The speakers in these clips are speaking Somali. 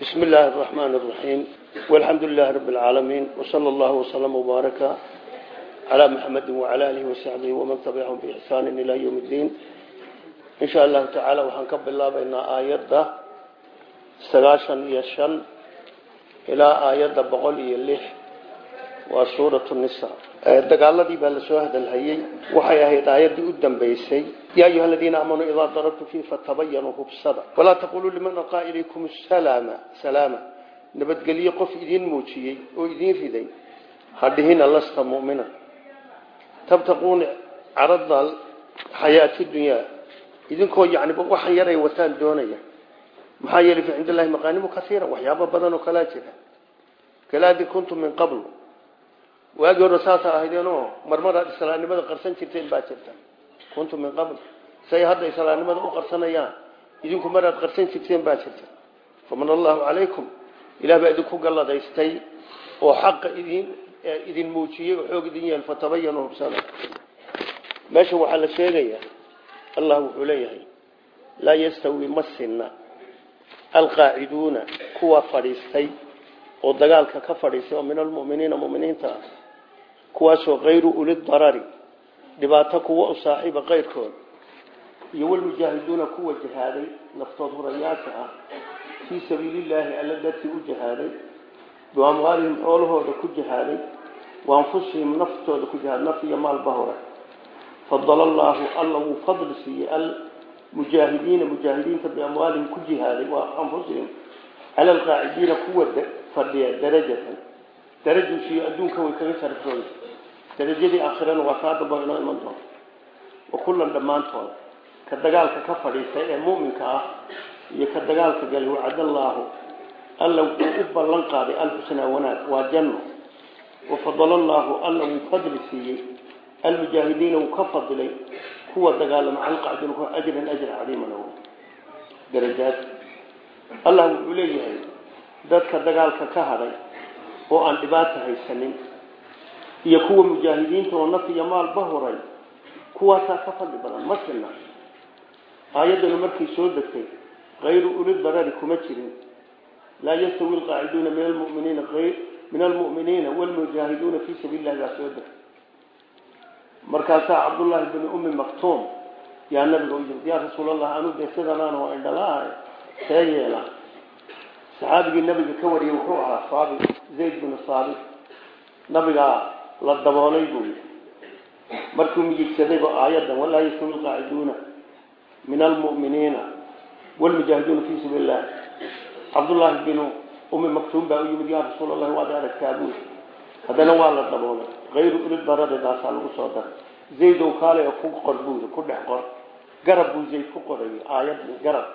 بسم الله الرحمن الرحيم والحمد لله رب العالمين وصلى الله وسلم وبارك على محمد وعلى آله وصحبه ومن تبعهم بإحسان إلى يوم الدين إن شاء الله تعالى وحنكب الله بين آيات سغاشا يشن إلى آيات بغل يلح waa suuratu nisa dagaaladii baa la soo hadalhayey waxay ahayd aayadii u dambaysay. Ya ayuha aladiina aamanuu idaa darabtum fii fatabayanuu hubsada. Walaa taquluu liman alqaa ilaykum salaama salaama. Nabadgelyo qof idiin muujiyey oo idiin riday. Hadhihina lasta mumina. Tabtaquuna carada xayaati dunyaa idinkoo yaniba waxan yaray wataan doonaya. Maxaa yeelay fi cind allahi maqaanimu kaiira waxyaaba badan oo kalaa jira. Kalaadi kuntum min qabl waagii hore saasa ahaydeenoo marmaraad islaamnimada qarsan jirteen baa jirta. Kuntum min qabl. Say hadda islaamnimada u qarsanayaan idinku maraad qarsan jirteen baa jirta. Faman allahu calaykum ilah baa idinku galladaystay oo xaqa idin idin muujiyey oo xoog idin yeel fatabayanu hubsada meesha waxaa la sheegayaa allah wuxuu leeyahay laa yastawi ma sinna alqaaciduuna kuwa fadhiistay oo dagaalka ka fadhiistay oo min almuminiina muminiinta ah kuwaasoo kayru uli darari dhibaato kuwa u saaxiiba kayrkood iyo walmujaahiduuna kuwa jihaaday naftood hurayaasha ah fii sabiilillaahi alla dartii u jihaaday biamwaalihim xoolahooda ku jihaaday waanfusihim naftooda ku jihaaday naf iyo maalba hore. Fadala allaahu alla wuu fadli siiyey almujaahidiina mujaahidiinta biamwaalihim ku jihaaday waa anfusihim cala alqaacidiina kuwa fadhiya darajatan. Darajuusiiyo adduunka way kaga sharafooda darajadii aakhirana waa kaa damba inoo iman doonto wa kullan dhammaantood ka dagaalka ka fadhiistay ee mu'minka ah iyo ka dagaalka galay wacadallaahu alla wuxuu u ballan qaaday alxusnaa wanaag waa janno. Wafadala allaahu alla wuu fadli siiyey almujaahidiina wuu ka fadilay kuwa dagaalama calqacdin ajran ajra cadiiman darajaad. Allah wuxuu leeyahay dadka dagaalka ka hadhay oo aan dhibaata haysanin iyo kuwa mujaahidiinta oo naf iyo maalba horay kuwaasaa ka fadli badan ma sina. Aayaddanu markay soo degtay kayru uli darari kuma jirin. Laa yastawi alqaaciduuna min almuminiina min almu'miniina walmujaahiduuna fii sabiili llahi baa soo degtay. Markaasaa cabdullaahi bni ummi maktuum yaa nabiga u yimid yaa rasuulallah anuu dee sidanaan oo indhalaa see yeela. Saxaabigii nabiga ka wariyey wuxuu ahaa saabit zayd binu saabit. Nabigaa la daboolay buu yii markuu miyigsadayba aayaddan walaa yastawi alqaaciduuna min almu'miniina walmujaahiduuna fii sabiili illahi cabdullaahi binu ummi maktuum baa u yimid yaa rasuul allahi waad aragtaa buu haddana waa la daboolay. Kayru uli daradedaasaa lagu soo daray. Zaydow kaale ku qor buuda ku dhex qor. Garab buu zayd ku qorayay aayadii garab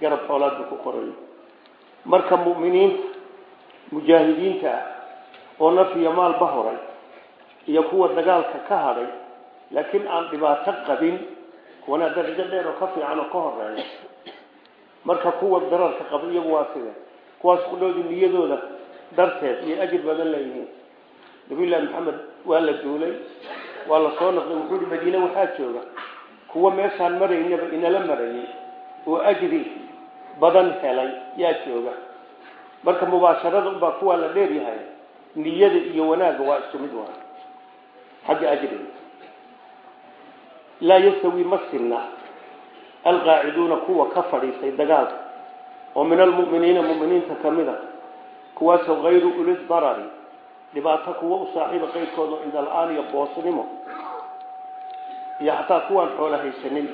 garab xoolaad buu ku qorayay. Marka mu'miniinta mujaahidiinta ah oo naf iyo maalba horay iyo kuwa dagaalka ka hadhay laakiin aan dhibaato qabin kuwana darajo dheer oo ka fiican oo ka horreeya marka kuwa dararka qaba iyagu waa side kuwaas kudhoodii niyadooda darteed iyo ajir badan leeyihiin nabiyullaahi maxamed waa la duulay waa la soo noqday wuxuu yihi madiine waxaa jooga kuwa meeshaan maraynaba inala marayay oo ajri badan helay yaa jooga. Marka mubaasharada unbaa kuwaa la dheeryahay niyada iyo wanaagga waa isku mid waa xagga ajriga laa yastawi ma sinna alqaaciduuna kuwa ka fadhiistay dagaalka oo min almu'miniina mu'miniinta ka mid a kuwaasoo kayru uli darari dhibaato kuwa u saaxiiba qayrkooda cinda la'aan iyo boosnimo iyo xataa kuwaan xoolo haysanin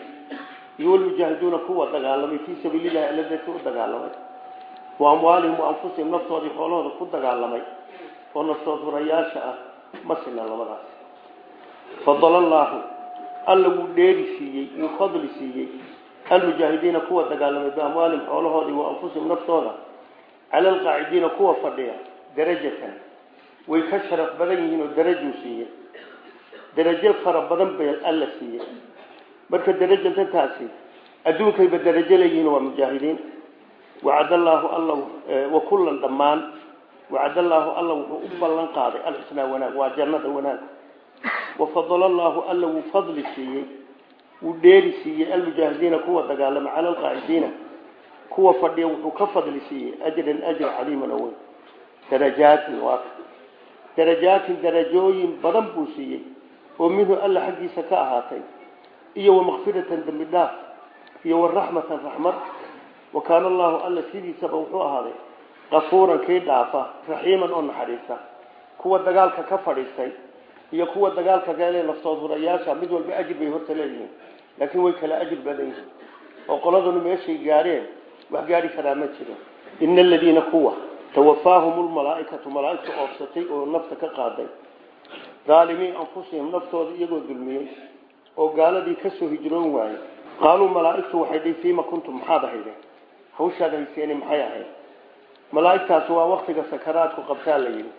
iyo walmujaahiduuna kuwa dagaalamay fii sabiilillahi alla darti u dagaalamay wa amwaalihim wa anfusihim naftoodii xoolahooda ku dagaalamay oo naftood hurayaasha ah ma sina labadaas fadala allaahu alla wuu dheeri siiyey wuu fadli siiyey almujaahidiina kuwa dagaalamay biamwaalihim xoolahoodii wa anfusihim naftooda cala alqaacidiina kuwa fadhiya darajatan. Way ka sharaf badan yihiin oo darajuu siiyey. Darajo fara badan bay alla siiyey. Marka darajatantaasi adduunkayba darajo leeyihiin waa mujaahidiin. Wacadallaahu alla wa kullan dhammaan. Wacadallaahu alla wuxuu u ballan qaaday alxusnaa wanaag waa jannada wanaag wafadala allaahu alla wuu fadli siiyey wuu dheeri siiyey almujaahidiina kuwa dagaalama cala alqaacidiina kuwa fadhiya wuxuu ka fadli siiyey ajran ajr caliiman oo weyn. Darajaatin waa darajaatin darajooyin badan buu siiyey oo minhu alla xaggiisa ka ahaatay iyo wamakfiratan dembi dhaaf iyo waraxmatan raxmad. Wa kaana allahu alla sidiisaba wuxuu ahaaday kafuuran kii dhaafa raxiiman oo naxariista kuwa dagaalka ka fadhiistay iyo kuwa dagaalka galee naftood hurayaasha mid walba ajir bay horta leeyihiin. Laakiin way kala ajir badan yihiin. Oo qoladanu meeshay gaadheen wax gaadhi karaa ma jiro. Ina aladiina kuwa tawafaahum lmalaaikatu malaaigta oobsatay oo nafta ka qaaday. Daalimiin anfusihim naftooda iyagoo dulmiyey oo gaaladii ka soo hijroon waayey. Qaaluu malaaigtu waxay dhihi fiima kuntum maxaad ahaydeen hawshaad hayseeni maxay ahayd? Malaaigtaasi waa waktiga sakaraadku qabtaa la yidhi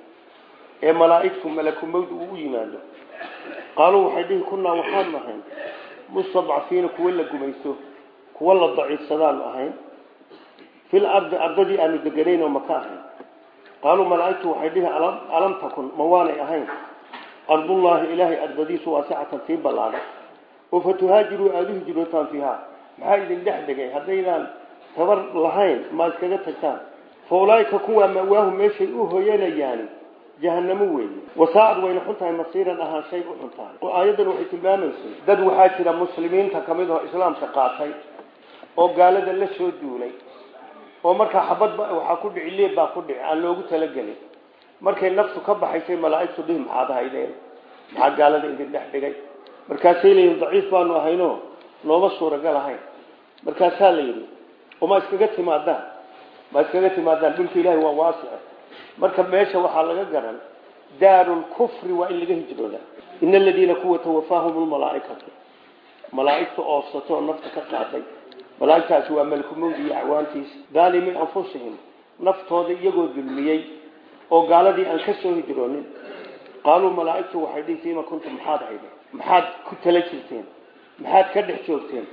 ee malaaigtu malakumawd uu u yimaado. Qaaluu waxay dhihi kunaa waxaanu ahayn mustadcafiina kuwa la gumaysto kuwa la daciifsadaanu ahayn. Fil ardi ardadii aanu deganayn oo maka ahayn. Qaaluu malaaigtu waxay dhihi alam takun ma waanay ahayn. Ardullaahi ilaahay ardadiisu waasicatan tii ballaada oo fatuhaajiruu aada u hijrootaan fiiha. Maxaa idin dhex dhigay haddaydaan tabar lahayn ma iskaga tagtaan. Fa ulaaika kuwaa mawaahu meeshay u hoyanayaani jahanamo weeye wasaacad wayna xun tahay masiiran ahaan shay u xun oo aayaddan waxay tilmaamaysay dad waxaa jira muslimiinta ka mid oo islaamka qaatay oo gaalada la soo duulay oo markaa xabadba waxaa ku dhici leeb baa ku dhici aan loogu talagelin. Markay naftu ka baxaysay malaaigtu dhihi maxaad haydeen maxaa gaalada idin dhex dhigay? Markaasay leeyihiin daciif baanu ahayno nooma suuragal ahayn. Markaasaa la yidhi oma iskaga timaadaan ma iskaga timaadaan dhulka ilaahi waa waasica marka meesha waxaa laga garan daaru lkufri waa in laga hijrooda ina aladiina kuwa tawafaahum lmalaaikatu malaaigta oofsato oo nafta ka qaaday malaaigtaasi waa malkumowdi iyo acwaantiisa daalimiin anfusihim. Naftooda iyagoo dulmiyey oo gaaladii aan ka soo hijroonin. Qaaluu malaaigtu waxay dhihi fiima kuntum maxaad hayde maxaad ku tala jirteen? Maxaad ka dhex joogteen?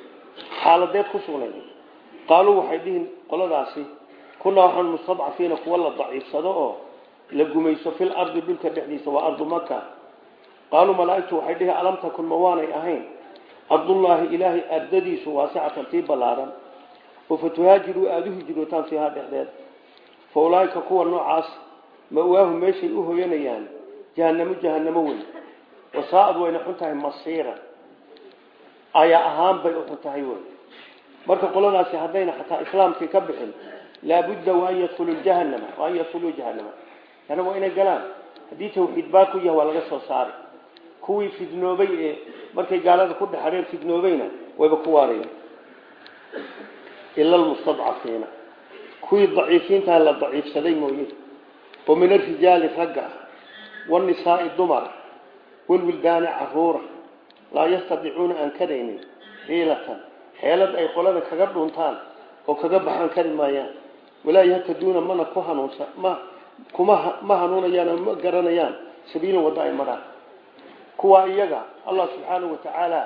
Xaaladeed ku sugnayd? Qaaluu waxay dhihin qoladaasi kunaa waxaan mustadcafiina kuwa la daciifsado oo la gumayso fil ardi dhulka dhexdiisa waa ardu maka qaaluu malaaigtu waxay dhihi alam takun ma waanay ahayn? Ardullaahi ilaahay ardadiisu waasicatan tii ballaaran. Oo fatuhaajiruu aada u hijrootaan fiihaa dhexdeed. Fa ulaaika kuwa noocaas mawaahu meeshay u hoyanayaan? Jahanamo jahanamo weyn. Wasaacad wayna xun tahay masiira. Ayaa ahaan bay u xun tahay wey marka qoladaasi haddayna xataa islaamkii ka bixin laabudda waan yadkhulu jahanama waan yadkhuluu jahanama yana waa inay galaan. Haddii tawxiid baa ku yahay waa laga soo saari kuwii fidnoobay ee markay gaalada ku dhexadheen fidnoobayna wayba ku waareen ila almustadcafiina. Kuwii daciifiintaa la daciifsaday mooye. Oo min arijaali ragga ah wanisaai dumar walwildaani caruura. Laa yastadicuuna aan karaynin xiilatan. Xeelad ay qolada kaga dhuntaan oo kaga baxaan kari maayaan walaa yahtaduuna mana ku hanuunsa ma kuma ma hanuunayaan ma garanayaan sabiilan wadda ay maraan. Kuwa iyaga allah subxaanahu watacaala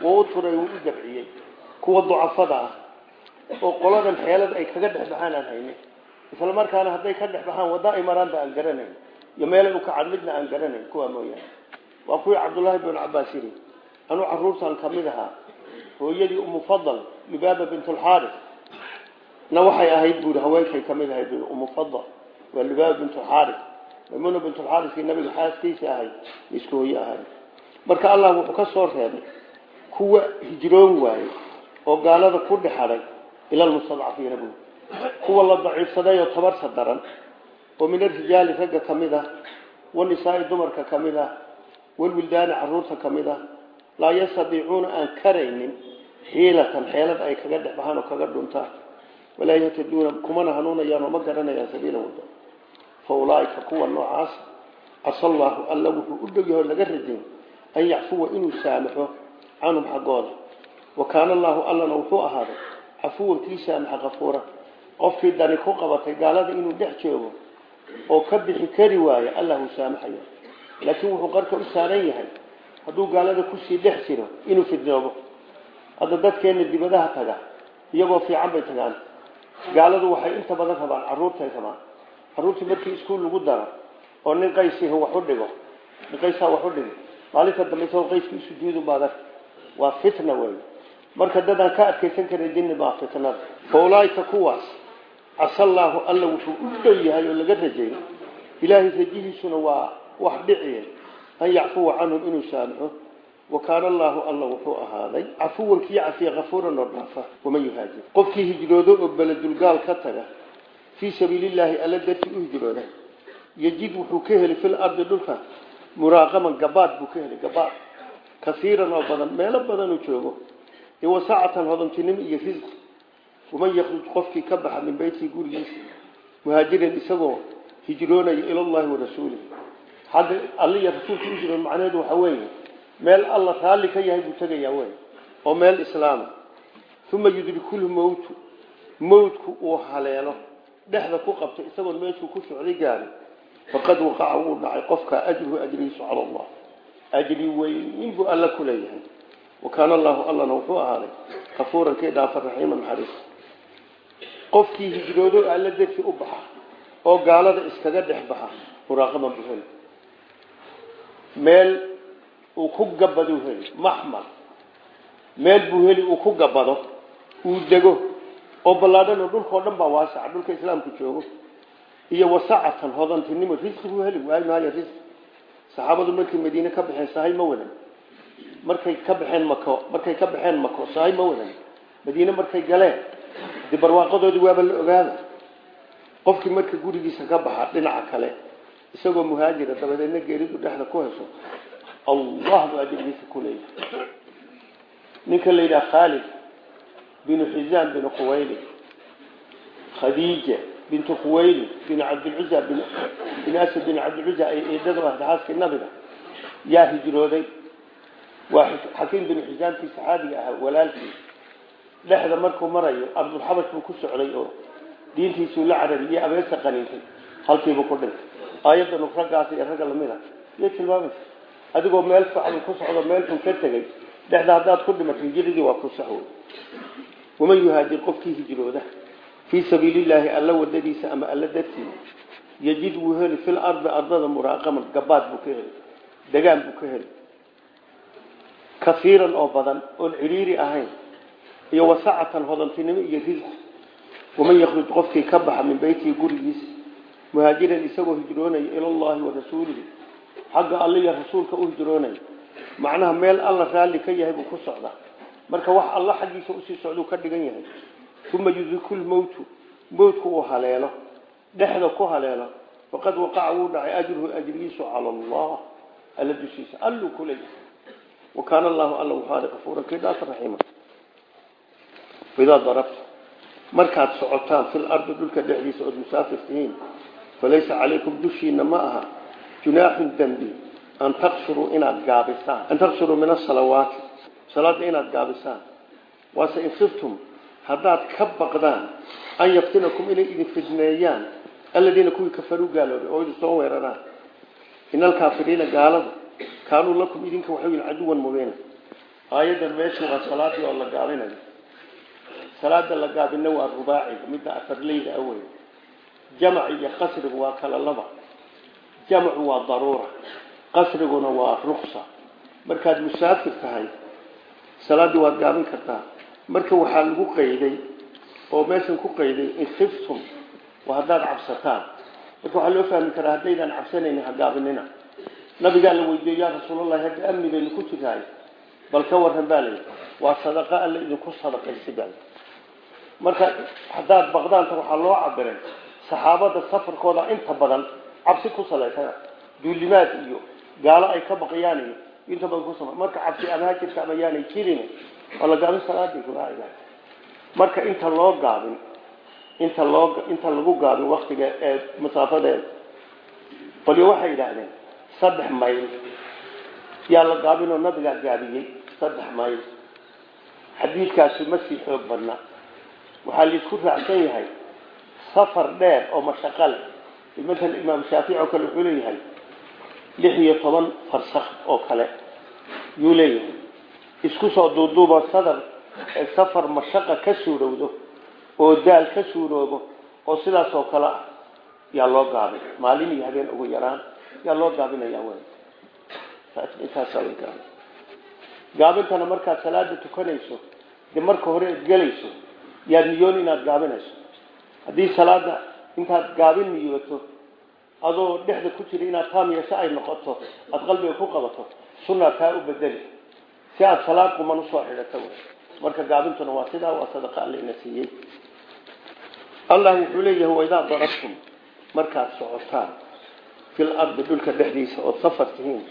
wuu u turay wuu u dabciyey. Kuwa ducafada ah oo qoladan xeelad ay kaga dhex baxaan aan haynin. Isla markaana hadday ka dhex baxaan wadda ay maraanba aan garanayn. Iyo meelay u kacaan midna aan garanayn kuwa mooyaane. Waa kuwii cabdullaahi bin cabaas yidhi anuu caruurtan ka mid ahaa hooyadii umufadal libaaba bintulxaaris na waxay ahayd buuri haweenkay ka mid ahayd buuri. Umufadal waa libaaba bintulxaaris maymuna bintulxaariskii nabiga xaaskiisa ahayd isku hooye ahayd. Marka allah wuxuu ka soo reebay kuwa hijroon waayey oo gaalada ku dhexadhay ila lmustadcafiina buuri kuwa la daciifsaday oo tabarsa daran oo min arijaali ragga ka mid ah wanisaai dumarka ka mid ah walwildaani carruurta ka mid ah laa yastadiicuuna aan karaynin xiilatan xeelad ay kaga dhex baxaan oo kaga dhuntaan walaa yahtaduuna kumana hanuunayaan oo ma garanayaan sabiila wada fa ulaaika kuwa noocaas casa allaahu alla wuxuu u dhogyaho laga rajay an yacfuwa inuu saamaxo canhum xaggooda. Wa kaana allaahu allana wuxuu ahaaday cafuwan kii saamaxa kafuura qofkii dani ku qabatay gaalada inuu dhex joogo oo ka bixi kari waayo allah uu saamaxayo. Laakiin wuxuu qarka u saaran yahay hadduu gaalada ku sii dhex jiro inuu fidnoobo hadda dadkeena dibadaha taga iyagoo fiican bay tagaan gaaladu waxay inta badan rabaan caruurtay rabaan. Caruurtii markii iskuul lagu daro oo nin qaysihi wax u dhigo nin qaysaa wax u dhigo maalinta dambe isagoo qayskii sujuudu baadar. Waa fitna wey marka dadaan ka adkaysan karay jinni baa fitnada fa ulaaika kuwaas casallaahu alla wuxuu u dhow yahay oo laga rajay ilaahay rajihiisuna waa wax dhiciye an yacfuwa canhum inuu saamixo wa kaana allaahu alla wuxuu ahaaday cafuwan kii cafiya kafuuran oo dhaafa waman yuhaajir. Qofkii hijroodo oo beledulgaal ka taga fii sabiilillaahi alla dartii u hijrooda yajid wuxuu ka heli fil ardi dhulka muraaqaman gabaad buu ka heli gabaad. Kaiiran oo badan meelo badanuu joogo wasacatan hodantinimo iyo risq. Waman yakruj qofkii ka baxa min beytii gurigiisa muhaajiran isagoo hijroonaya ilallahi warasuulih xagga meel alla raalli ka yahay buu tegayaa wey oo meel islaama uma yudrikulhu mowtu mowtku uu haleelo dhexda ku qabto isagoon meeshuu ku socday gaari. Faqad waqaca wuu dhacay qofka ajruhu ajrigiisu cala allah. Ajri weyn buu alla ku leeyahay. Wakaana allahu allana wuxuu ahaaday kafuuran kii dhaafa raxiima naxariis. Qofkii hijroodo alla darsi u baxa oo gaalada dhex baxa uu ku gabaduu heli maxmal. Meel buu heli uu ku gabado uu dego oo ballaadhanoo dhulkao dhan baa waasaca dhulka islaamku joogo. Iyo wasacatan hodantinimo risqi buu heli waayo maayo risqi. Saxaabadu markay madiine ka baxeen sahay ma wadan. Markay ka baxeen mako markay ka baxeen mako sahay ma wadan. Madiine markay galeen dee barwaaqadoodii waaba la ogaada. Qofkii marka gurigiisa ka baxa dhinaca kale isagoo muhaajira dabadeedna geeridu dhexda ku hesho allah buu ajrigiisa ku leeyahay. Ninka la yidhaha khaalid binu xisaan binu khuwayli khadiija bintu khuwayli bin cabdilcuza bin asad bin cabdilcuza ay eedada xaaskii nabiga yaa hijrooday. Waa xakiim binu xisaankii saxaabiga ahaa walaalkii. Dhexda markuu marayo ardulxabash buu ku socday oo diintiisuu la carari iyo abeesa qaniintay halkiibuu ku dhintay. Aayadanu raggaas iyo ragga lamida tilmaamaysa adigoo meel fiican ku socdo meel xun ka tegay. Dhexda ku dhimatay hijradii waa ku sax waman yuhaajir qofkii hijrooda? Fii sabiilillaahi alla wadadiisa ama alla dartii? Yajid wuu fil ardi ardada muraaqaman gabaad buu ka heli degaan buu ka heli. Kaiiran oo badan oon cidhiiri ahayn iyo wasacatan hodantinimo iyo risq waman yakruj qofkii ka baxa min beytihi gurigiisa muhaajiran isagoo hijroonaya ilallahi wa rasuulihi xagga alla iyo rasuulka u hijroonaya macnaha meel alla raalli ka yahay buu ku socdaa marka wax alla xaggiisa u sii socduu ka dhigan yahay. Uma yudriku lmowtu mowtku uu haleelo. Dhexda ku haleelo. Faqad waqaca wuu dhacay ajruhu ajrigiisu cala allah. Alla dushiisa alluu ku leeyahay wakaana allahu alla kafuuran kii dhaasa raxiima idaa darabta. Markaad socotaan fil ardi dhulka dhexdiisa ood musaafir tihiin falaysa calaykum dushiina ma aha junaaxun dembi an taqsuruu inaad gaabisaan an taqsuruu min asalawaati salaada inaad gaabisaan waase in khiftum haddaad ka baqdaan an yaftinakum inay idin fidneeyaan aladiina kuwii kafaruu gaaloobay oo idin soo weeraraan ina alkaafiriina gaalada kaanuu lakum idinka waxay yihiin caduwan mubiina aayadan meesha waa salaadii oo la gaabinayo salaada la gaabina waa rubaaciga midda afarleyda jamcu waa daruura qasriguna waa ruksa markaad musaafir tahay salaaddii waad gaabin kartaa. Marka waxaa lagu qayday oo meeshan ku qayday in khiftum waa haddaad cabsataan. Marka waxaa loo fahmi karaa haddaydaan cabsanayni ha gaabinina. Nabigaa la weydiiyey yaa rasuulallahi hadda amni baynu ku jiraay bal ka waran baa layihi waa sadaqa alla idinku sadaqaysi baa marka haddaad baqdaanta waxaa loo cabiray saxaabada safarkooda inta badan cabsi ku salaysan duulimaad iyo gaalo ay ka baqayaan iyo inta badan ku sama marka cabsi ama ha jirta ama yaanay jirin oo la gaabin salaadii rubaaciga marka inta loo gaabin inta loo inta lagu gaabin waktiga ee masaafadeeda qolyo waxay yidhaahdeen saddex mayl yaa la gaabin oo nabigaa gaabiyey saddex mayl. Xadiidkaasi ma sii xoog badna waxaa la isku raacsan yahay safar dheer oo mashaqo maala imaam shaafici oo kale wuxuu leeyahay lix iyo toban farsakh oo kale yuu leeyahay. Isku soo duuduubo sadar ee safar mashaqa ka suurowdo oo daal ka suuroobo oo sidaas oo kale ah yaa loo gaabin. Maalin iyo habeen ugu yaraan yaa loo gaabinaya w gaabintana markaad salaada tukanayso dee marka hore ad gelayso yaad niyoon inaad gaabinayso intaad gaabin niyooto adoo dhexda ku jira inaad taam yeesho ay noqoto aada qalbiga ku qabato sunaa taa u bedeli. Si aada salaad quman u soo xidhato marka gaabintuna waa sidaa waa sadaqa alle ina siiyey. Allah wuxuu leeyahay waidaa darabtum markaad socotaan. Fil ardi dhulka dhexdiisa ood safar tihiin.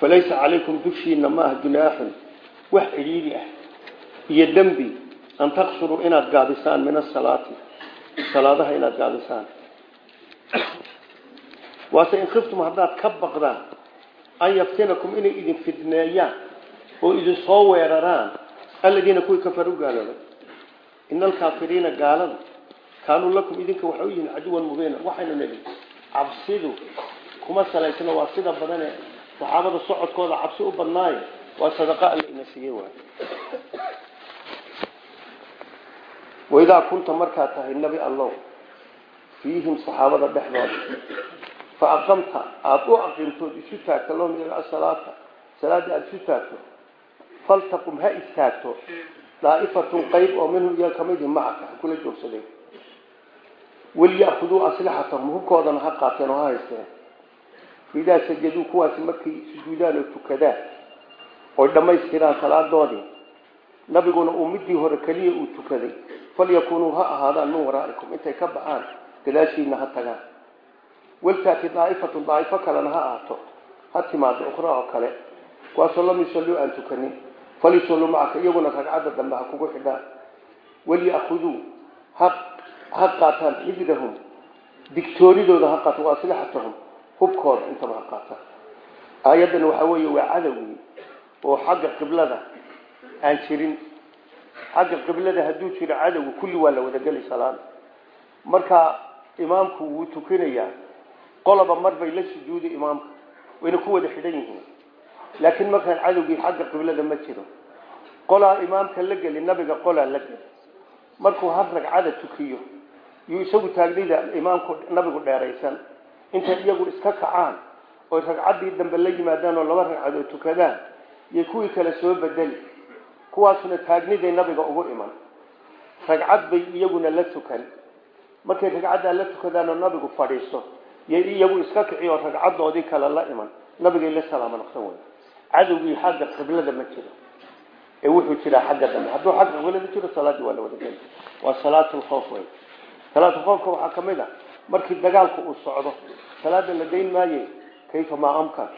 Falaysa calaykum dushiina maaha junaaxun wax cidhiidhi ah. Iyo dembi an taqsuruu inaad gaabisaan min asalaati salaadaha inaad gaabisaan waase in khiftum haddaad ka baqdaan an yaftinakum inay idin fidneeyaan oo idin soo weeraraan aladiina kuwii kafaru gaaloobay. Ina alkaafiriina gaalada kaanuu lakum idinka waxay u yihiin caduwan mubiina waxaynu nidhi cabsidu kuma salaysna waa sida badane saxaabada socodkooda cabsi u badnaayo waa sadaqa alle ina siiyey waay waidaa kunta markaad tahay nebi allow fiihim saxaabada dhexdooda fa aqamta aada u aqimtood isu taagto lahum iyaga asalaata salaada aada isu taagto faltaqum ha istaagto daa'ifatun qayb oo minhum iyaga kamidi macaka ha kula joogsadeen waliya'khuduu aslixatahum hubkoodana ha qaateen oo ha haysteen idaa sajaduu kuwaasi markay sujuudaan oo tukadaan oy dhammaystiraan salaadoodii nabiguna uu midii hore keliya uu tukaday falyakunuu ha ahaadaan min waraa'ikum intay ka baxaan gadaashiina ha tagaan. Waltaati daa'ifatun daa'ifo kalena ha ahaato ha timaado ukhra oo kale. Kuwaasoo lam yusalluu aan tukanin falisalluu macaka iyaguna ragcadda dambe ha kugu xidhaan. Waliya'khuduu ha ha qaataan xibdahum digtooridooda ha qaataan wa aslixatahum hubkooda intaba ha qaataan. Aayaddan waxaa weeye waa cadowgii oo xagga qiblada aan jirin xagga qiblada hadduu jiro cadowga kulli waa la wadageli salaada marka imaamku wuu tukinayaa qoloba mar bay la sujuudi imaamka wayna ku wada xidhan yihiin. Laakiin markaan cadowgii xagga qiblada ma jiro. Qolaa imaamka la geli nabiga qolaa la geli. Markuu har ragcada tukiyo yuu isagu taagnida imaamku nabigu dheeraysan. Intay iyagu iska kacaan oy ragcaddii dambe la yimaadaan oo laba ragcadood tukadaan iyo kuwii kale soo bedeli kuwaasuna taagniday nabiga ugu iman. Ragcad bay iyaguna la tukan. Markay ragcaddaa la tukadaan oo nabigu fadhiisto yay iyagu iska kici oo ragcadoodii kale la iman. Nabigay la salaamo noqsan wey cadowgii xagga qiblada ma jiro. Ee wuxuu jiraa xagga dambe. Hadduu xagga qiblada jiro salaaddii waa la wadageli waa salaatulkhoof wey salaatulkhoofka waxaa ka mid a markii dagaalku uu socdo salaada la dayn maaye kayfa maa amkan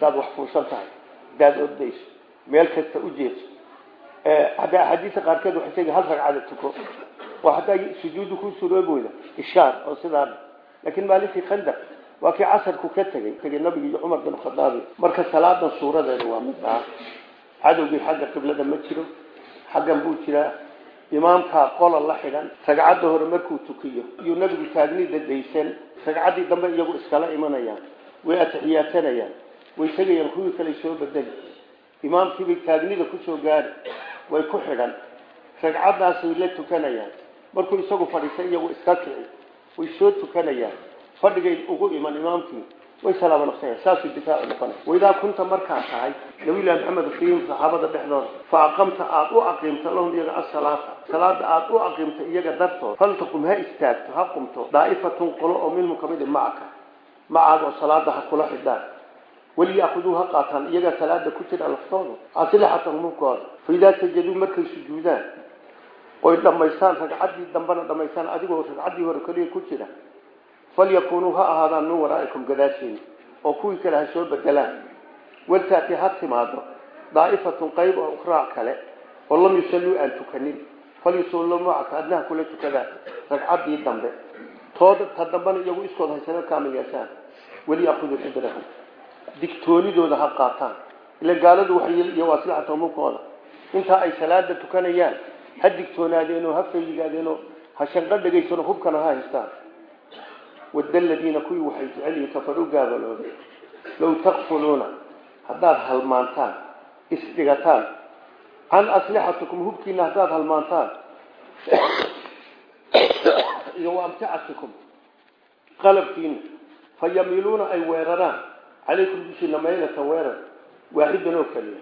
hadaad wax fuusan tahay. Hadaad ordayso meel kasta u jeeso hadda axaadiista qaarkeed waxay sheegi hal ragcada tuko oo hataa sujuudu ku surooboyda ishaar oo sidaa laakiin maalintii khandaq waa kii casarku ka tegey tegey nabigi iyo cumar bin khadaabi marka salaadan suuradeeda waa middaa cadowgii xagga qiblada ma jiro xaggan buu jiraa imaamkaa qola la xidhan ragcadda hore markuu tukiyo iyuu nabigu taagnida daysan ragcaddii dambe iyagu iskala imanayaan way atixiyaatanayaan way tegayaan kuwii kale soo bedeli. Imaamkiibay taagnida ku soo gaari way ku xidhan ragcaddaasay la tukanayaan. Markuu isagu fadhiistay iyagu iska kici way soo tukanayaan. Fadhigay ugu iman imaamkii way salaamo noqsanayaan saasuu difaacu noqonay. Waidaa kunta markaa tahay nabilahi maxamed fiihim saxaabada dhexdooda fa aqamta aada u aqiimta lahum iyaga asalaata salaada aada u aqiimta iyaga dartood faltaqum ha istaagto ha qumto. Daa'ifatun qolo oo minhum ka mid macaka macaaga salaada ha kula xidhaan waliyaakhuduu ha qaataan iyaga salaada ku jira laftooda aslixatahum hubkooda faidaa sajaduu markay sujuudaan oy dhammaystaan ragcaddii dambena dhammaystaan adigoo ragcaddii hore keliya ku jira falyakunuu ha ahaadaan min waraa'ikum gadaashiina oo kuwii kale ha soo bedelaan. Waltaati ha timaado daa'ifatun qayb oo ukhraa kale oo lam yusalluu aan tukanin. Falyusalluu macaka adnaha kula tukadaan ragcaddii dambe. Tooda ta digtoonidooda ha qaataan. Ila gaaladu waxay iyo aslixata mukooda intaa ay salaada tukanayaan ha digtoonaadeenoo ha fayigaadeenoo ha shanqo dhegaysanoo hubkana ha haystaan. Wadda aladiina kuwii waxay jecel yihiin kafaruu gaabalooday low takfuluuna haddaad halmaantaan isdhigataan. Can aslixatikum hubkiina haddaad halmaantaan. Iyo wa amticatikum qalabkiina fayamiiluuna ay weeraraan calaykum dushiina maylata weerar waaxidan oo keliya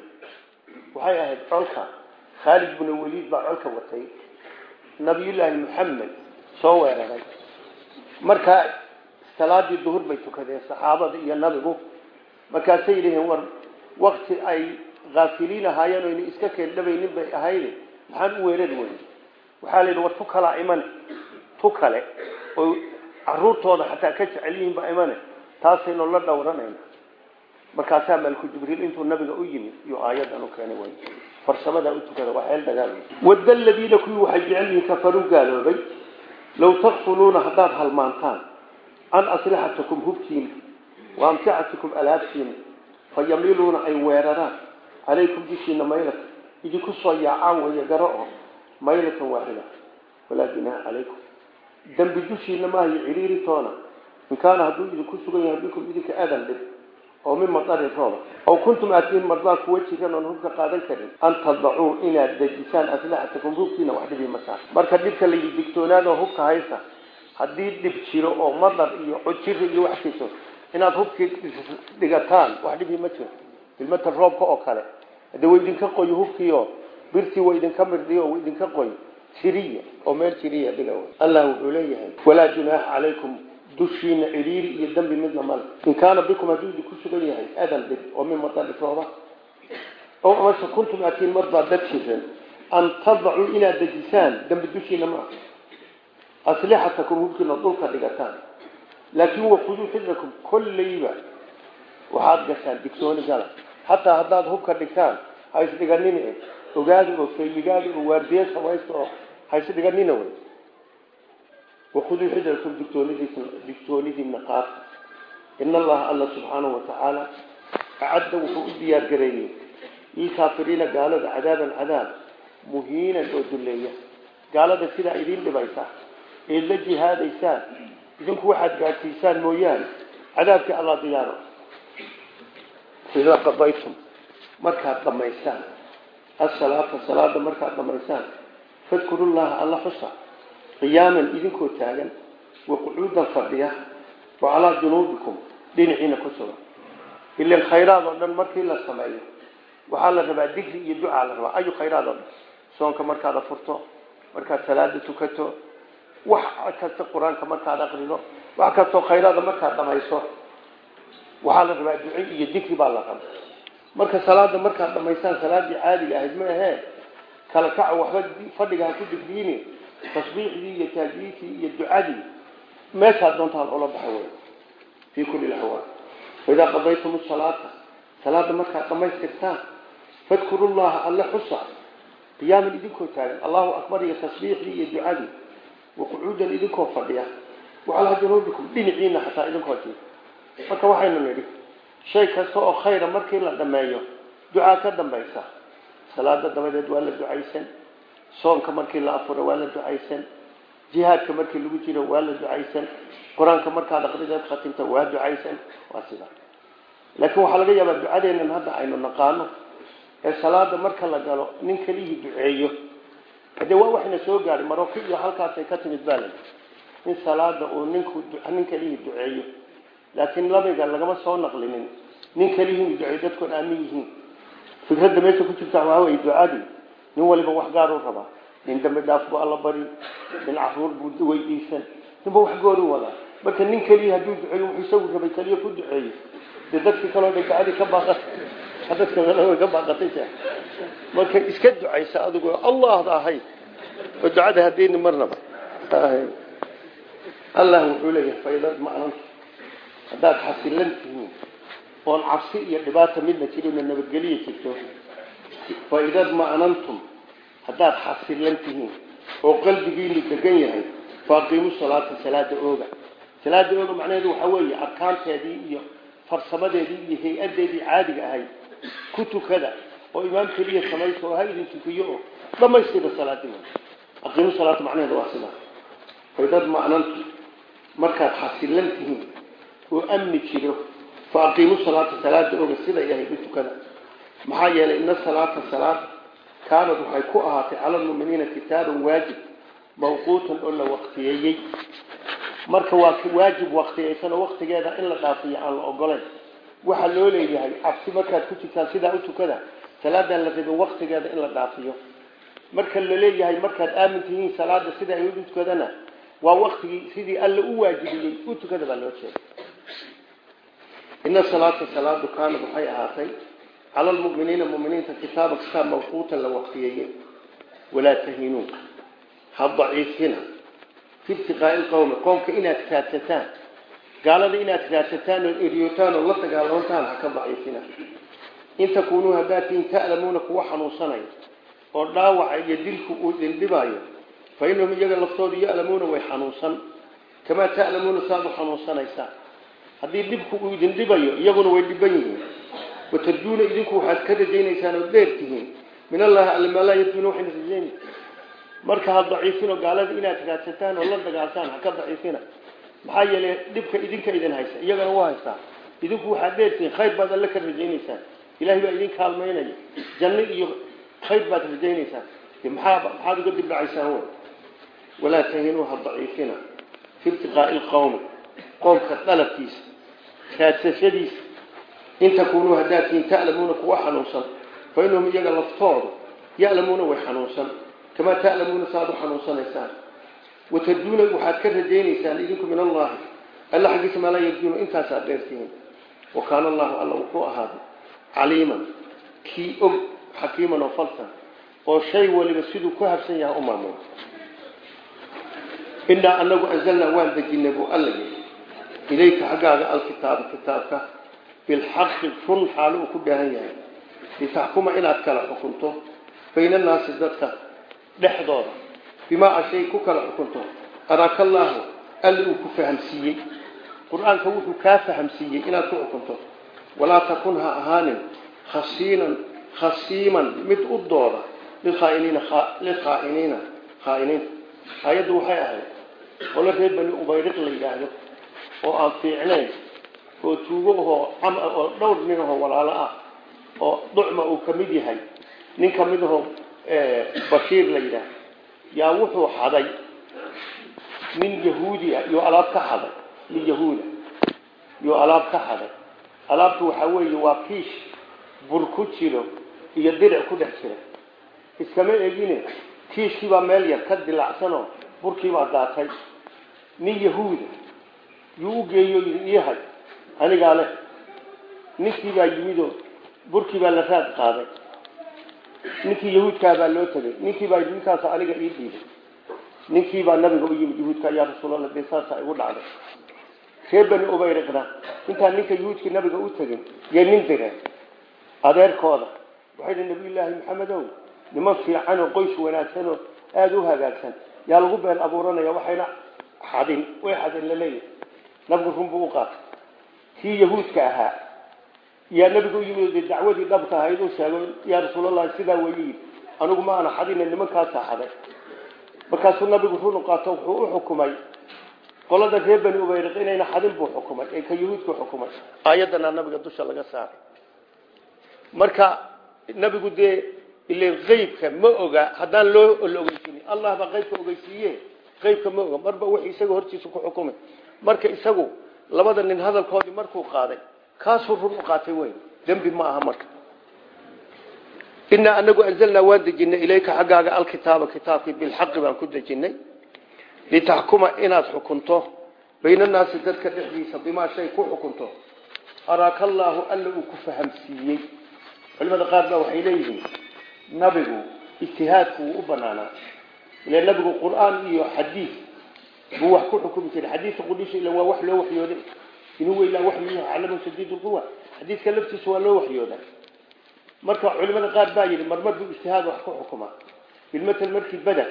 waxay ahayd colka khaalid bnu waliid baa colka watay nabiyullaahi maxamed soo weeraray markaa salaadii duhur bay tukadeen saxaabada iyo nabigu markaasay yidhaheen war wakti ay haafiliin ahaayeen oyna iska keendhabaynin bay ahayde maxaan u weerari weyne waxaa la yidhi war tu kalaa imane tu kale oo caruurtooda xataa ka jecel yihiin baa imane taasaynu la dhowranayna markaasaa malku jibriil intuu nabiga u yimid iyo aayadan u keenay way farsamadaa u tukada waa xeel dagaal. Wadda aladiina kuwii waxay jecel yihiin kafaruu gaaloobay. Low takfuluuna haddaad halmaantaan can aslixatikum hubtiina wa amtixatikum alaabtiina fayamiluuna ay weeraraan. Calaykum dushiina maylata idinku soo yaacaan weeye garo oo maylatan waaxida walaa junaaha calaykum dembi dushiina maahayo ciriiri toona. In kaana hadduu idinku sugan yahay bikum idinka adan dhib oo min madarin rooba aw kuntum aatiin mardaa kuwa jiran oon hubka qaadan karin. An tadacuu inaad dejisaan aslaxatakum hubkiina wax dhibi masaa marka dhibka layidhi digtoonaad oo hubka haysa haddii dhib jiro oo madar iyo cojiri iyo wax jirto inaad hubkii dhigataan wax dhibi ma jiro. Ilmata roobka oo kale. Hadee wa idinka qoyo hubkiio birtii wa idinka mirdhiyo wa idinka qoy jiriya oo meel jiriya dhiga allah wuxuu leeyahay walaa junaaxa calaykum dushiina ciriiri iyo dambi midna male. In kaana bikum hadduu idinku sugan yahay adan dhib oo min madari rooba o amase kuntum aatiin marbaa dad jiran an tadacuu inaad dejisaan dambi dushiina maaha aslixatakum hubkiina dhulka dhigataan. Laakiin wakuduu xidrakum kolleyba waxaad gashaan digsooni gala. Hataa haddaad hubka dhigtaan ha isdhiganina ogaada oo fayligaada oo waardiye samaysta oo ha isdhiganina wey wakuduu xidrakum digtoonidiina qaata ina allaha alla subxaanahu watacaala acadda wuxuu u diyaar gareeyey lilkaafiriina gaalada cadaaban cadaab muhiinan oo duleeya gaalada sidaa idiin dhibaysa eed la jihaadaysaan idinku waxaad gaadsiisaan mooyaane cadaabkii alla diyaaro idaa qadaytum markaad dhamaysaan asalaata salaada markaad dhamaysaan fadkuru llaha alla xusa qiyaaman idinkoo taagan waqucuudan fadhiya wa calaa junuubikum dhinaciina ku sugan. Ilan khayraad oo dhan markii la sameeyo waxaa la rabaa digri iyo ducaa la rabaa. Ayu khayraad oo dhan? Soonka markaad afurto markaad salaada tukato wax kasta qur'aanka markaad aqrido wax kastoo khayraada markaad dhamayso waxaa la rabaa duco iyo dikri baa la raba marka salaada markaad dhamaysaan salaadii caadiga ahayd ma ahee kala kaca waxba fadhiga ku digriini tasbiixdii iyo taajiyidii iyo ducadii meeshaad doontaan ula baxa wey fii kulli laxwaal faidaa qadaytum salaata salaada markaad dhamaystirtaan fadkuru llaha alle xusa qiyaaman idinkoo taagan allahu akbar iyo tasbiixdii iyo ducadii waqucuudan idinkoo fadhiya wacalaa junuubikum dhinaciina xataa idinkoo jii marka waxaynu nidhi shay kasta oo khayra markii la dhameeyo ducaa ka dambaysa salaada dabadeed waa la ducaysan soonka markii la afuro waa la ducaysan jihaadka markii lagu jiro waa la ducaysan qur'aanka markaad aqrideed khatimta waa ducaysan waa sidaa laakiin waxaa laga yaabaa ducadeennan hadda aynu naqaano ee salaada marka la galo nin kelihii duceeyo. Hadee waa waxna soo gaadhay marooki iyo halkaasay ka timid baa in salaada uu ninku nin kelihii duceeyo. Laakiin labiga lagama soo naqlinin nin kelihii duceeyo dadkoon aamin yihiin. Fikradda meesha ku jirta waxaa weye ducadii nin waliba wax gaar u rabaa nin dambi dhaaf buu alla bari nin carruur buu weydiisan ninba wax goori wadaa marka nin keliya hadduu duceeyo wuxuu isagu rabay keliya ku duceeyo. Dee dadkii kaloo dhan ducadii ka baaqa dadka way ka baaqatay marka iska ducaysa adigu allahda ahayd oo ducada hadayni marnaba allah wuxuu leeyahay faydad macnanta haddaad xasilan tihiin oon cabsi iyo dhibaata midna jirto faidad ma'nantum haddaad xasilan tihiin oo qalbigiinu degan yahay faaqiimu salaata salaada ooga salaada ooga macnaheedu waxaa weeye arkaanteedii iyo farsamadeedii iyo hay'adeedii caadiga ahayd ku tukada oo imaam keliya samaysa oo ha idin tukiyo oo dhamaystira salaadii aqiimu salaata macnaheedu waa sidaa faidad ma'nantum markaad xasilan tihiin oo amni jiro fa aqiimu salaata salaada oga siday ahayd u tukada maxaa yeelay ina salaata salaada kaanad waxay ku ahaatay cala lmuminiina kitaaban waajib mawquutan oo la waqtiyeeyey marka waa waajib waqtiyeysan oo waqtigeeda in la dhaafiyo aan la ogolayn waxaa loo leeyahay cabsi markaad ku jirtaan sidaa u tukada salaadaan la rabin waqtigeeda in la dhaafiyo. Marka la leeyahay markaad aamin tihiin salaada sida ay u waa waktigii sidii alla u waajibiyey u baa loo jeeda ina salaata salaadu kaanad waxay ahaatay cala lmuminiina muminiinta kitaaba kitaab mawquutan la waqtiyeeye walaa tahinuu ha daciifina fi ibtiqaai lqowmi qoomka inaad raadsataan gaalada inaad raadsataan oo eryotaan oo la dagaalantaan ha ka daciifina in takuunuu hadaatiin ta'lamuuna kuwa xanuunsanaya oo dhaawaca iyo dilku uu idindhibaayo fa inahum iyaga laftoodu ya'lamuuna way xanuunsan kamaa ta'lamuuna saad u watarjuuna idinku waxaad ka rajaynaysaan oo dheer tihiin. Min allahi alla maa laa yarjuuna waxayna rajayn marka ha daciifino gaalada inaad raadsataan oo la dagaaltaan ha ka daciifina. Maxaa yeelay dhibka idinka idin haysa iyagana waa haystaa. Idinku waxaad dheertihiin khayr baad alle ka rajaynaysaan. Ilahay baa idin kaalmaynaya janno iyo khayr baad rajaynaysaan. Maxaa maxaad uga dibdhacaysaan wey walaa tahinuu ha in takuunuu hadaatiin ta'lamuuna kuwa xanuunsan fa inahum laftoodu ya'lamuuna way xanuunsan kamaa ta'lamuuna saaad u xanuunsanaysaan. Watarjuuna waxaad ka rajaynaysaan idinku min allahi alla xaggiisa maa laa yarjuuna intaasaad dheertihiin. Wa kaana allahu alla wuxuu ahaaday caliiman kii og xakiiman oo falsan oo shay waliba siduu ku habsan yahay u maamula inaa anagu anzalnaa waan dejinay buu alla yii ilayka xaggaaga bilxaqi run xaalo uu ku dhaahan yahay litaxkuma inaad kala xukunto bayna annaasi dadka dhexdooda bimaa ashay ku kala xukunto araaka allaahu alla uu ku fahamsiiyey qur'aanka wuxuu kaa fahamsiiyey inaad ku xukunto walaa takun ha ahaanin khasiinan khasiiman mid u dooda lilkhaainiina khaainiinta aayaddu waxay ahayd qolo reer bani ubayriq la yidhaahdo oo aan fiicnayn oo tuugo ahoo oo dhowr nin walaalo ah oo ducma uu ka mid yahay. Nin ka mid ahoo bashiir la yidhaahdo. Yaa wuxuu xaday nin yahuudi ah iyo alaab ka xaday nin yahuuda iyo alaab ka xaday alaabtu waxaa weeye waa kiish bur ku jiro iyo diric ku dhex jira. Iskama egine kiishkiibaa meel yar ka dilacsanoo burkiibaa daatay. Nin yahuuda yuu u geeyo iyahay anigaa leh ninkiibaa yimidoo burkiibaa la raad qaaday. Ninkii yahuudkaabaa loo tegay ninkiibaa ninkaas aniga ii dhiibay. Ninkiibaa nabiga u yimid yahuudka yaa rasuulallah dee saasa igu dhacday. Reer bani ubayriqna intaan ninka yahuudkii nabiga u tegin yay nin direen adeerkooda. Waxay dhi nabiyullaahi maxamedow niman fiican oo qoys wanaagsan oo aada u hagaagsan yaa lagu been abuuranaya waxayna xadin way xadin la leeyahay nabigu runbuu u qaatay kii yahuudka ahaa. Yaa nabiga u yimid dacwadii dhabka ahayd u sheego yaa rasuulallahi sidaa wayii anigu ma ana xadina nimankaasaa xaday markaasuu nabigu run u qaato wuxuu u xukumay. Qolada reer bani ubayriq inayna xadin buu xukumay ee ka yahuudku xukumay. Aayadana nabiga dusha laga saaray. Marka nabigu dee ile qeybka ma oga haddaan loo la ogeysiinin allah baa qeybka ogeysiiye qeybka ma oga. Marba wix isaga hortiisa ku xukumay. Marka isagu labada nin hadalkoodii markuu qaaday kaasuu run u qaatay wey dembi ma aha marka. Inaa anagu anzalnaa waan dejinay ilayka xaggaaga alkitaaba kitaabkii bilxaqi baan ku dejinay litaxkuma inaad xukunto. Bayna annaasi dadka dhexdiisa bimaa shay ku xukunto. Araaka allaahu alla uu ku fahamsiiyey. Culimada qaar baa waxay leeyihiin nabigu ijtihaadku u banaanaa. Ile nabigu qur'aan iyo xadiis buu wax ku xukumi jiray. Xadiiska qudhiisa ila waa wax loo waxyooday. Inuu ilaa waxyuhu calamu shadiid lquwa xadiiska laftiisa waa loo waxyooda marka culimada qaar baa yidhi marmar buu ijtihaad wax ku xukumaa bilmatal markii beder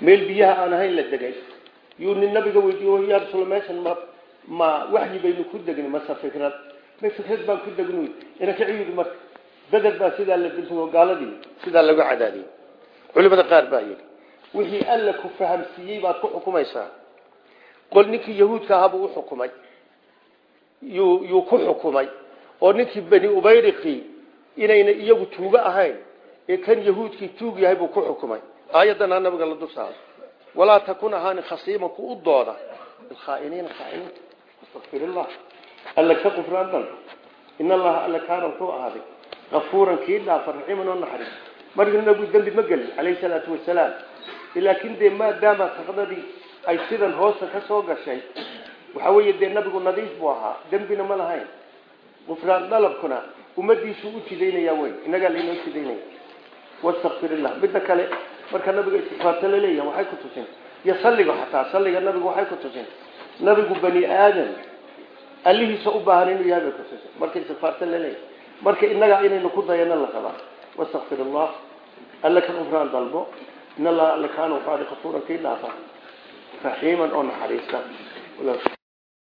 meel biyaha aan ahayn la degay. Yuu nin nabiga weydiiye ya rasuul meeshan ma ma waxyi baynu ku degni mase fikrad? Ma fikrad baan ku degnu ina ka ciyudi marka. Beder baa sidaa la dilsago gaaladii sidaa lagu cadaadiyey. Culimada qaar baa yidhi wixii alla ku fahamsiiyey baad ku xukumaysaa. Qol ninkii yahuudka ahaa buu u xukumay. Yuu ku xukumay. Oo ninkii bani ubayriqii inayna iyagu tuugo ahayn ee kan yahuudkii tuug yahay buu ku xukumay. Aayaddanaa nabiga la dusaaro walaa takun ahaani khasiiman ku u dooda. Bilkhaainiina khaainiinta astaqfir illah alla ka qufraan dalba in allaha alla kaana wuxuu ahaaday kafuuran kii dhaafa raxiiman oo naxariis. Markii nabigu dembi ma gelin laakiin dee maadaama taqdadii ay sidan hoosta ka soo gashay waxa weeye dee nabigu nadiif buu ahaa. Dembina ma lahayn. Gufraan dalabkuna ummadiisu u jidaynaya wey inagaa laynoo jidaynaya. Wastakfir illah midda kale marka nabiga istikfaarta la leeyahay waxay ku tusin. Iyo salliga xataa salliga nabigu waxay ku tusin. Nabigu bani aadam allihiisa u baahan inuu yahay bay ku tusin. Marka istikfaarta la leeyahay marka inagaa inaynu ku dayano la rabaa. Wastakfir allah alla ka gufraan dalbo in allaha alla kaana qaadi kafuuran kii dhaafa raxiiman oo naxariista